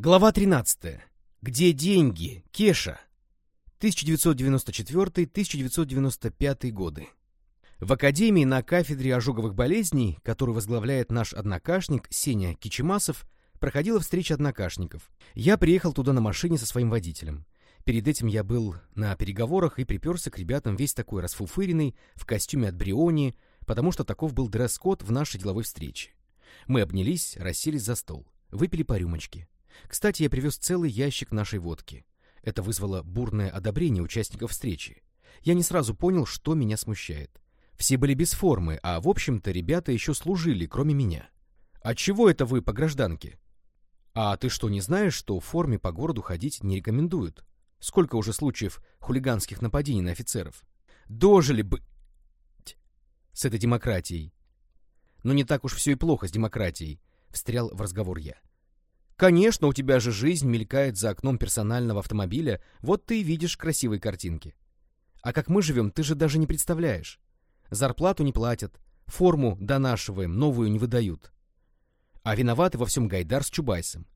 Глава 13. Где деньги? Кеша. 1994-1995 годы. В Академии на кафедре ожоговых болезней, которую возглавляет наш однокашник Сеня Кичемасов, проходила встреча однокашников. Я приехал туда на машине со своим водителем. Перед этим я был на переговорах и приперся к ребятам весь такой расфуфыренный, в костюме от Бриони, потому что таков был дресс-код в нашей деловой встрече. Мы обнялись, расселись за стол, выпили по рюмочке. Кстати, я привез целый ящик нашей водки. Это вызвало бурное одобрение участников встречи. Я не сразу понял, что меня смущает. Все были без формы, а, в общем-то, ребята еще служили, кроме меня. «А чего это вы по гражданке?» «А ты что, не знаешь, что в форме по городу ходить не рекомендуют? Сколько уже случаев хулиганских нападений на офицеров? Дожили бы...» «С этой демократией». «Но не так уж все и плохо с демократией», — встрял в разговор я. Конечно, у тебя же жизнь мелькает за окном персонального автомобиля, вот ты и видишь красивые картинки. А как мы живем, ты же даже не представляешь. Зарплату не платят, форму донашиваем, новую не выдают. А виноваты во всем Гайдар с Чубайсом.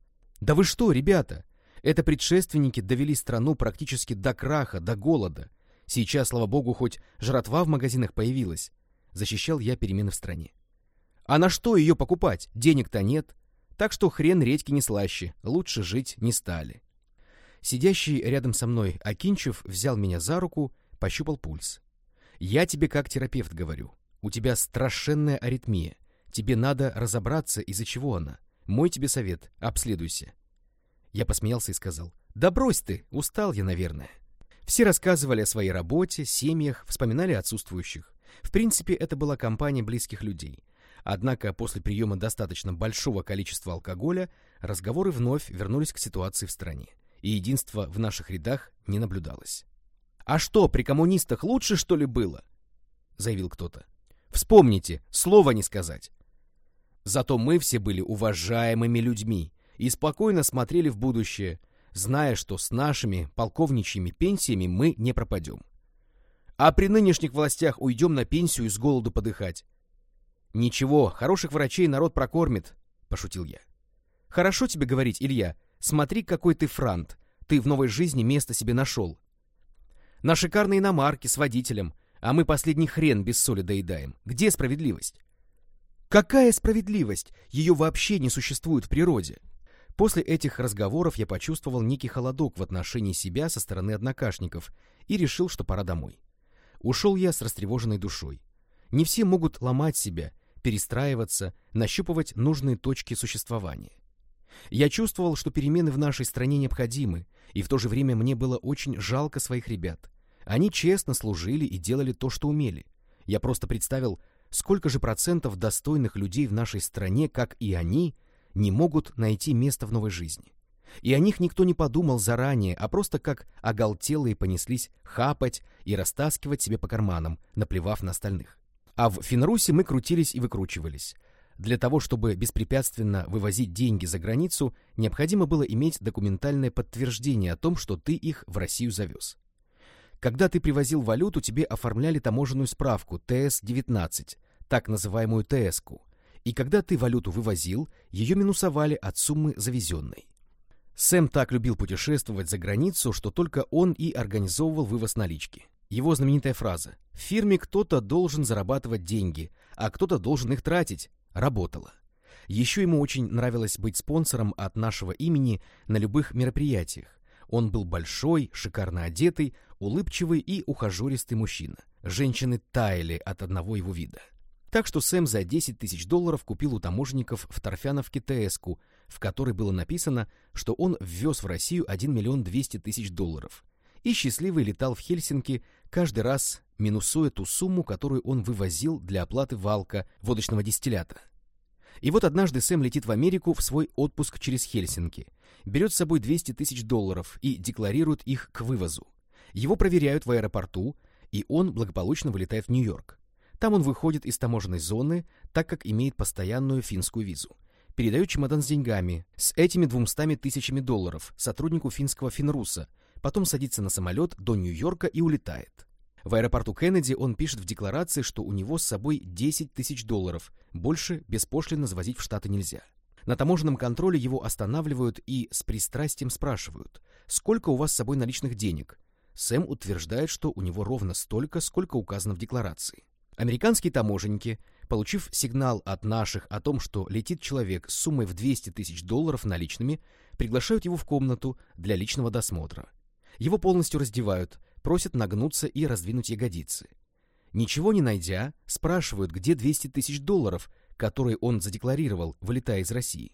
Да вы что, ребята? Это предшественники довели страну практически до краха, до голода. Сейчас, слава богу, хоть жратва в магазинах появилась. Защищал я перемены в стране. А на что ее покупать? Денег-то нет. Так что хрен редьки не слаще, лучше жить не стали. Сидящий рядом со мной Акинчев взял меня за руку, пощупал пульс. «Я тебе как терапевт говорю. У тебя страшенная аритмия. Тебе надо разобраться, из-за чего она. Мой тебе совет — обследуйся». Я посмеялся и сказал, «Да брось ты, устал я, наверное». Все рассказывали о своей работе, семьях, вспоминали отсутствующих. В принципе, это была компания близких людей. Однако после приема достаточно большого количества алкоголя разговоры вновь вернулись к ситуации в стране, и единства в наших рядах не наблюдалось. «А что, при коммунистах лучше, что ли, было?» — заявил кто-то. «Вспомните, слова не сказать». Зато мы все были уважаемыми людьми и спокойно смотрели в будущее, зная, что с нашими полковничьими пенсиями мы не пропадем. А при нынешних властях уйдем на пенсию и с голоду подыхать. «Ничего, хороших врачей народ прокормит», — пошутил я. «Хорошо тебе говорить, Илья. Смотри, какой ты франт. Ты в новой жизни место себе нашел. На шикарной иномарке с водителем, а мы последний хрен без соли доедаем. Где справедливость?» «Какая справедливость? Ее вообще не существует в природе». После этих разговоров я почувствовал некий холодок в отношении себя со стороны однокашников и решил, что пора домой. Ушел я с растревоженной душой. Не все могут ломать себя перестраиваться, нащупывать нужные точки существования. Я чувствовал, что перемены в нашей стране необходимы, и в то же время мне было очень жалко своих ребят. Они честно служили и делали то, что умели. Я просто представил, сколько же процентов достойных людей в нашей стране, как и они, не могут найти место в новой жизни. И о них никто не подумал заранее, а просто как оголтелые понеслись хапать и растаскивать себе по карманам, наплевав на остальных. А в Финрусе мы крутились и выкручивались. Для того, чтобы беспрепятственно вывозить деньги за границу, необходимо было иметь документальное подтверждение о том, что ты их в Россию завез. Когда ты привозил валюту, тебе оформляли таможенную справку ТС-19, так называемую ТС-ку. И когда ты валюту вывозил, ее минусовали от суммы завезенной. Сэм так любил путешествовать за границу, что только он и организовывал вывоз налички. Его знаменитая фраза «В фирме кто-то должен зарабатывать деньги, а кто-то должен их тратить» работала. Еще ему очень нравилось быть спонсором от нашего имени на любых мероприятиях. Он был большой, шикарно одетый, улыбчивый и ухажеристый мужчина. Женщины таяли от одного его вида. Так что Сэм за 10 тысяч долларов купил у таможенников в Торфяновке ТСку, в которой было написано, что он ввез в Россию 1 миллион 200 тысяч долларов, и счастливый летал в Хельсинки каждый раз, минусуя ту сумму, которую он вывозил для оплаты валка водочного дистиллята. И вот однажды Сэм летит в Америку в свой отпуск через Хельсинки, берет с собой 200 тысяч долларов и декларирует их к вывозу. Его проверяют в аэропорту, и он благополучно вылетает в Нью-Йорк. Там он выходит из таможенной зоны, так как имеет постоянную финскую визу. Передает чемодан с деньгами, с этими двумстами тысячами долларов, сотруднику финского Финруса, потом садится на самолет до Нью-Йорка и улетает. В аэропорту Кеннеди он пишет в декларации, что у него с собой 10 тысяч долларов, больше беспошлино завозить в Штаты нельзя. На таможенном контроле его останавливают и с пристрастием спрашивают, сколько у вас с собой наличных денег. Сэм утверждает, что у него ровно столько, сколько указано в декларации. Американские таможенники, получив сигнал от наших о том, что летит человек с суммой в 200 тысяч долларов наличными, приглашают его в комнату для личного досмотра. Его полностью раздевают, просят нагнуться и раздвинуть ягодицы. Ничего не найдя, спрашивают, где 200 тысяч долларов, которые он задекларировал, вылетая из России.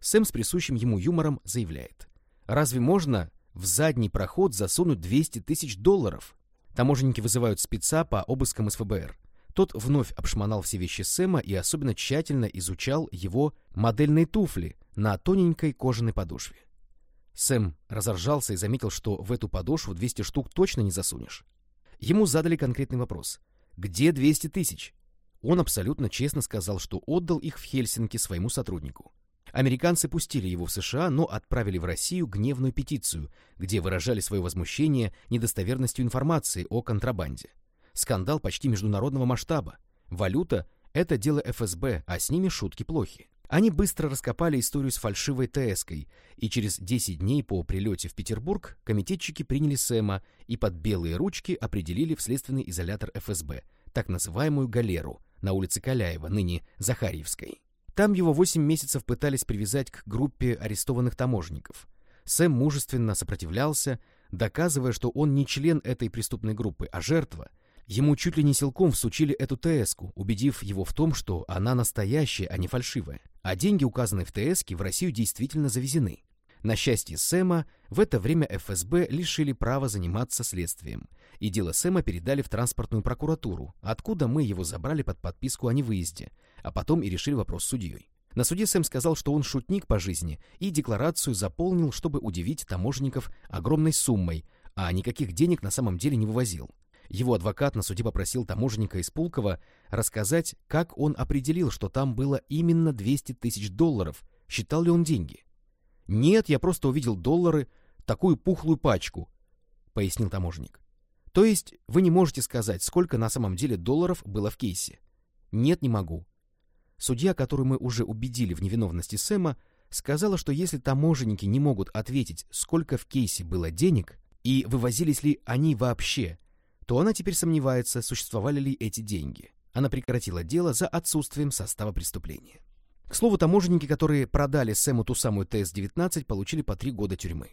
Сэм с присущим ему юмором заявляет. «Разве можно в задний проход засунуть 200 тысяч долларов?» Таможенники вызывают спеца по обыскам из ФБР. Тот вновь обшмонал все вещи Сэма и особенно тщательно изучал его модельные туфли на тоненькой кожаной подошве. Сэм разоржался и заметил, что в эту подошву 200 штук точно не засунешь. Ему задали конкретный вопрос. «Где 200 тысяч?» Он абсолютно честно сказал, что отдал их в Хельсинки своему сотруднику. Американцы пустили его в США, но отправили в Россию гневную петицию, где выражали свое возмущение недостоверностью информации о контрабанде. Скандал почти международного масштаба. Валюта — это дело ФСБ, а с ними шутки плохи. Они быстро раскопали историю с фальшивой ТСКой, и через 10 дней по прилете в Петербург комитетчики приняли Сэма и под белые ручки определили в следственный изолятор ФСБ, так называемую галеру, на улице Каляева, ныне Захарьевской. Там его 8 месяцев пытались привязать к группе арестованных таможенников. Сэм мужественно сопротивлялся, доказывая, что он не член этой преступной группы, а жертва. Ему чуть ли не силком всучили эту ТСку, убедив его в том, что она настоящая, а не фальшивая. А деньги, указанные в ТСке, в Россию действительно завезены. На счастье Сэма, в это время ФСБ лишили права заниматься следствием, и дело Сэма передали в транспортную прокуратуру, откуда мы его забрали под подписку о невыезде, а потом и решили вопрос с судьей. На суде Сэм сказал, что он шутник по жизни, и декларацию заполнил, чтобы удивить таможенников огромной суммой, а никаких денег на самом деле не вывозил. Его адвокат на суде попросил таможенника из Пулково рассказать, как он определил, что там было именно 200 тысяч долларов, считал ли он деньги. «Нет, я просто увидел доллары, такую пухлую пачку», — пояснил таможенник. «То есть вы не можете сказать, сколько на самом деле долларов было в кейсе?» «Нет, не могу. Судья, которую мы уже убедили в невиновности Сэма, сказала, что если таможенники не могут ответить, сколько в кейсе было денег и вывозились ли они вообще, то она теперь сомневается, существовали ли эти деньги. Она прекратила дело за отсутствием состава преступления. К слову, таможенники, которые продали Сэму ту самую ТС-19, получили по три года тюрьмы.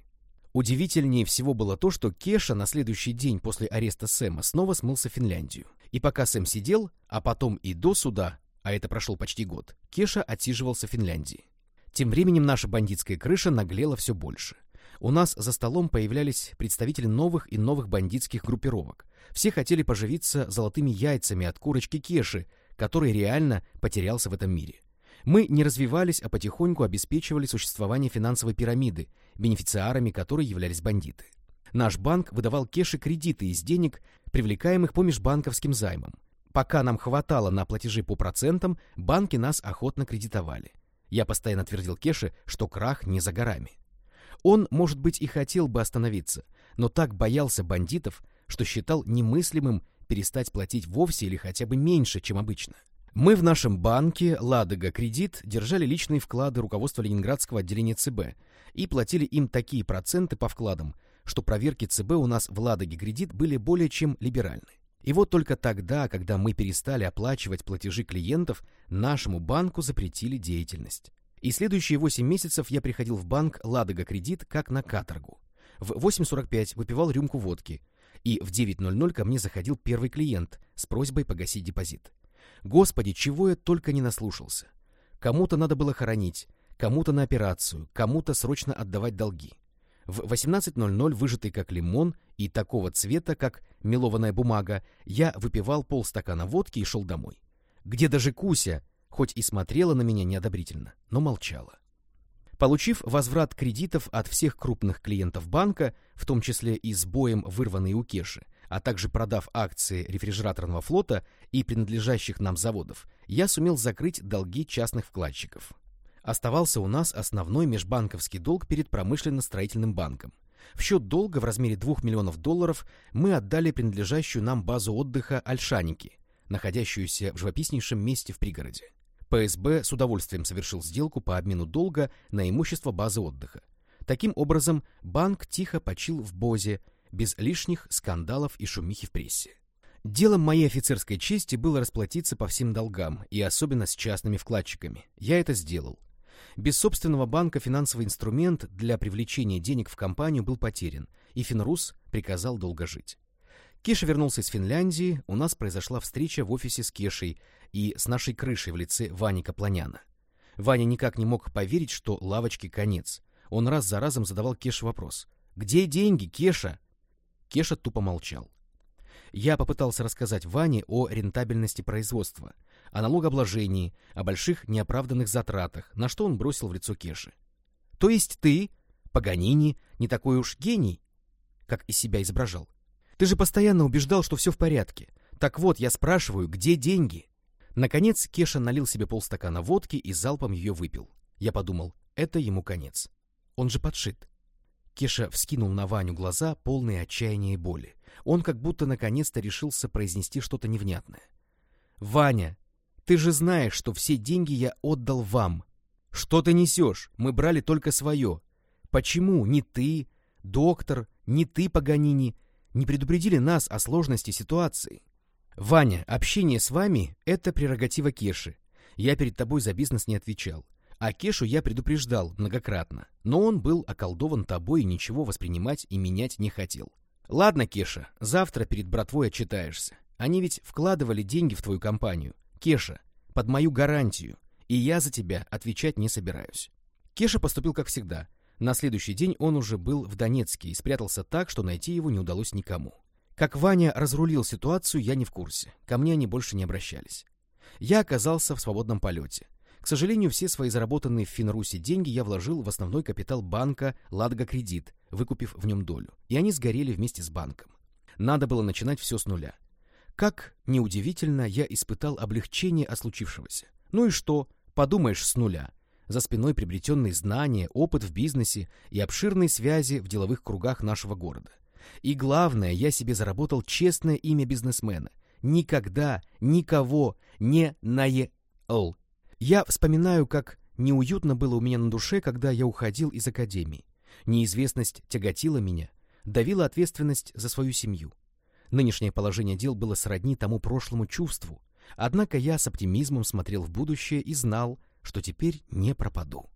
Удивительнее всего было то, что Кеша на следующий день после ареста Сэма снова смылся в Финляндию. И пока Сэм сидел, а потом и до суда, а это прошел почти год, Кеша отсиживался в Финляндии. Тем временем наша бандитская крыша наглела все больше. У нас за столом появлялись представители новых и новых бандитских группировок. Все хотели поживиться золотыми яйцами от курочки Кеши, который реально потерялся в этом мире. Мы не развивались, а потихоньку обеспечивали существование финансовой пирамиды, бенефициарами которой являлись бандиты. Наш банк выдавал Кеше кредиты из денег, привлекаемых по межбанковским займам. Пока нам хватало на платежи по процентам, банки нас охотно кредитовали. Я постоянно твердил Кеше, что крах не за горами. Он, может быть, и хотел бы остановиться, но так боялся бандитов, что считал немыслимым перестать платить вовсе или хотя бы меньше, чем обычно. Мы в нашем банке «Ладога Кредит» держали личные вклады руководства Ленинградского отделения ЦБ и платили им такие проценты по вкладам, что проверки ЦБ у нас в «Ладоге Кредит» были более чем либеральны. И вот только тогда, когда мы перестали оплачивать платежи клиентов, нашему банку запретили деятельность. И следующие 8 месяцев я приходил в банк «Ладога Кредит» как на каторгу. В 8.45 выпивал рюмку водки, и в 9.00 ко мне заходил первый клиент с просьбой погасить депозит. Господи, чего я только не наслушался. Кому-то надо было хоронить, кому-то на операцию, кому-то срочно отдавать долги. В 18.00, выжатый как лимон и такого цвета, как мелованная бумага, я выпивал полстакана водки и шел домой. Где даже Куся, хоть и смотрела на меня неодобрительно, но молчала. Получив возврат кредитов от всех крупных клиентов банка, в том числе и с боем вырванные у Кеши, а также продав акции рефрижераторного флота и принадлежащих нам заводов, я сумел закрыть долги частных вкладчиков. Оставался у нас основной межбанковский долг перед промышленно-строительным банком. В счет долга в размере 2 миллионов долларов мы отдали принадлежащую нам базу отдыха Альшаники, находящуюся в живописнейшем месте в пригороде. ПСБ с удовольствием совершил сделку по обмену долга на имущество базы отдыха. Таким образом, банк тихо почил в Бозе, без лишних скандалов и шумихи в прессе. Делом моей офицерской чести было расплатиться по всем долгам, и особенно с частными вкладчиками. Я это сделал. Без собственного банка финансовый инструмент для привлечения денег в компанию был потерян, и Финрус приказал долго жить. Кеша вернулся из Финляндии, у нас произошла встреча в офисе с Кешей и с нашей крышей в лице Вани Капланяна. Ваня никак не мог поверить, что лавочке конец. Он раз за разом задавал Кеше вопрос. «Где деньги, Кеша?» Кеша тупо молчал. Я попытался рассказать Ване о рентабельности производства, о налогообложении, о больших неоправданных затратах, на что он бросил в лицо Кеши. «То есть ты, Паганини, не такой уж гений?» Как из себя изображал. «Ты же постоянно убеждал, что все в порядке. Так вот, я спрашиваю, где деньги?» Наконец Кеша налил себе полстакана водки и залпом ее выпил. Я подумал, это ему конец. Он же подшит. Кеша вскинул на Ваню глаза, полные отчаяния и боли. Он как будто наконец-то решился произнести что-то невнятное. «Ваня, ты же знаешь, что все деньги я отдал вам. Что ты несешь? Мы брали только свое. Почему ни ты, доктор, ни ты, Паганини, не предупредили нас о сложности ситуации? Ваня, общение с вами — это прерогатива Кеши. Я перед тобой за бизнес не отвечал. А Кешу я предупреждал многократно, но он был околдован тобой и ничего воспринимать и менять не хотел. Ладно, Кеша, завтра перед братвой отчитаешься. Они ведь вкладывали деньги в твою компанию. Кеша, под мою гарантию, и я за тебя отвечать не собираюсь. Кеша поступил как всегда. На следующий день он уже был в Донецке и спрятался так, что найти его не удалось никому. Как Ваня разрулил ситуацию, я не в курсе. Ко мне они больше не обращались. Я оказался в свободном полете. К сожалению, все свои заработанные в Финрусе деньги я вложил в основной капитал банка «Ладога Кредит», выкупив в нем долю, и они сгорели вместе с банком. Надо было начинать все с нуля. Как, неудивительно, я испытал облегчение от случившегося. Ну и что, подумаешь, с нуля. За спиной приобретенные знания, опыт в бизнесе и обширные связи в деловых кругах нашего города. И главное, я себе заработал честное имя бизнесмена. Никогда никого не наел я вспоминаю, как неуютно было у меня на душе, когда я уходил из академии. Неизвестность тяготила меня, давила ответственность за свою семью. Нынешнее положение дел было сродни тому прошлому чувству, однако я с оптимизмом смотрел в будущее и знал, что теперь не пропаду.